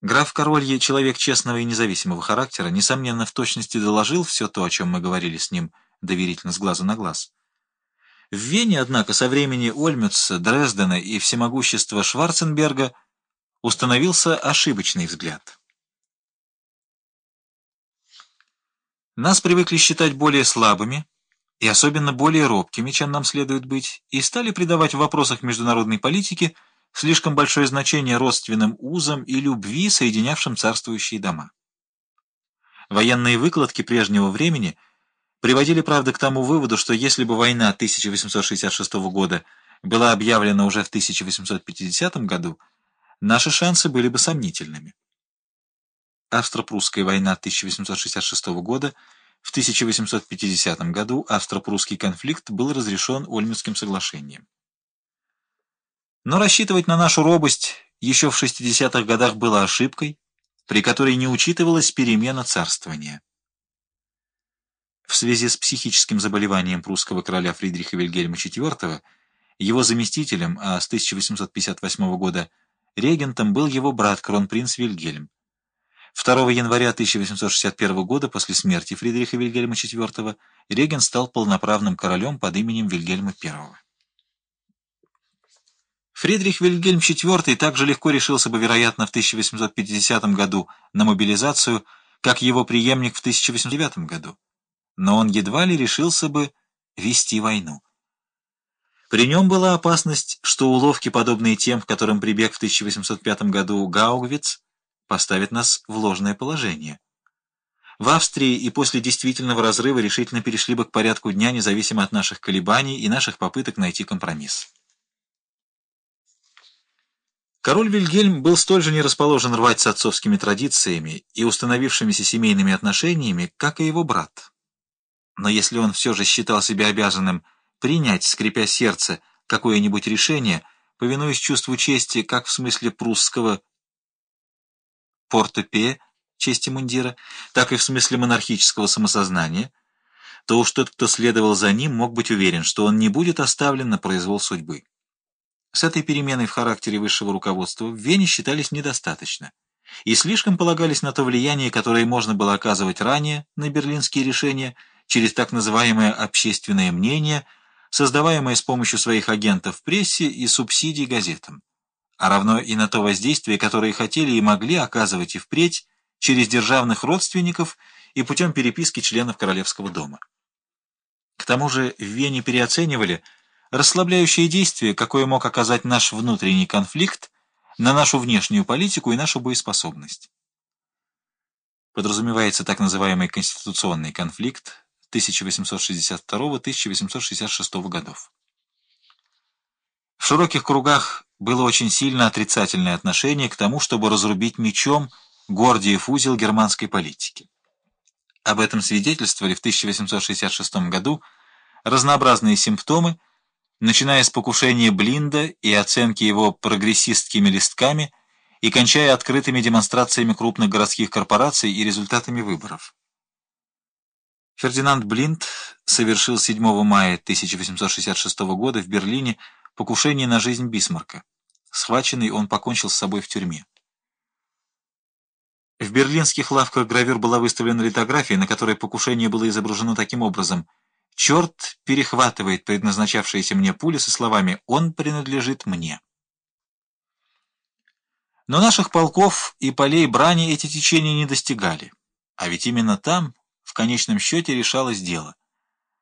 Граф Королье, человек честного и независимого характера, несомненно, в точности доложил все то, о чем мы говорили с ним доверительно с глазу на глаз. В Вене, однако, со времени Ольмюца, Дрездена и всемогущества Шварценберга установился ошибочный взгляд. Нас привыкли считать более слабыми и особенно более робкими, чем нам следует быть, и стали придавать в вопросах международной политики – слишком большое значение родственным узам и любви, соединявшим царствующие дома. Военные выкладки прежнего времени приводили, правда, к тому выводу, что если бы война 1866 года была объявлена уже в 1850 году, наши шансы были бы сомнительными. Австро-прусская война 1866 года в 1850 году австро-прусский конфликт был разрешен Ольмюцким соглашением. Но рассчитывать на нашу робость еще в 60-х годах было ошибкой, при которой не учитывалась перемена царствования. В связи с психическим заболеванием прусского короля Фридриха Вильгельма IV, его заместителем, а с 1858 года регентом был его брат кронпринц Вильгельм. 2 января 1861 года, после смерти Фридриха Вильгельма IV, регент стал полноправным королем под именем Вильгельма I. Фридрих Вильгельм IV также легко решился бы, вероятно, в 1850 году на мобилизацию, как его преемник в 1809 году. Но он едва ли решился бы вести войну. При нем была опасность, что уловки, подобные тем, к которым прибег в 1805 году Гаугвиц, поставят нас в ложное положение. В Австрии и после действительного разрыва решительно перешли бы к порядку дня, независимо от наших колебаний и наших попыток найти компромисс. Король Вильгельм был столь же не расположен рвать с отцовскими традициями и установившимися семейными отношениями, как и его брат. Но если он все же считал себя обязанным принять, скрипя сердце, какое-нибудь решение, повинуясь чувству чести как в смысле прусского портопе, чести мундира, так и в смысле монархического самосознания, то уж тот, кто следовал за ним, мог быть уверен, что он не будет оставлен на произвол судьбы. С этой переменой в характере высшего руководства в Вене считались недостаточно и слишком полагались на то влияние, которое можно было оказывать ранее на берлинские решения через так называемое общественное мнение, создаваемое с помощью своих агентов в прессе и субсидий газетам, а равно и на то воздействие, которое хотели и могли оказывать и впредь через державных родственников и путем переписки членов Королевского дома. К тому же в Вене переоценивали – расслабляющее действие, какое мог оказать наш внутренний конфликт на нашу внешнюю политику и нашу боеспособность. Подразумевается так называемый конституционный конфликт 1862-1866 годов. В широких кругах было очень сильно отрицательное отношение к тому, чтобы разрубить мечом Гордиев узел германской политики. Об этом свидетельствовали в 1866 году разнообразные симптомы, начиная с покушения Блинда и оценки его прогрессистскими листками и кончая открытыми демонстрациями крупных городских корпораций и результатами выборов. Фердинанд Блинд совершил 7 мая 1866 года в Берлине покушение на жизнь Бисмарка. Схваченный он покончил с собой в тюрьме. В берлинских лавках гравюр была выставлена литография, на которой покушение было изображено таким образом – Черт перехватывает предназначавшиеся мне пули со словами «Он принадлежит мне». Но наших полков и полей брани эти течения не достигали. А ведь именно там, в конечном счете, решалось дело.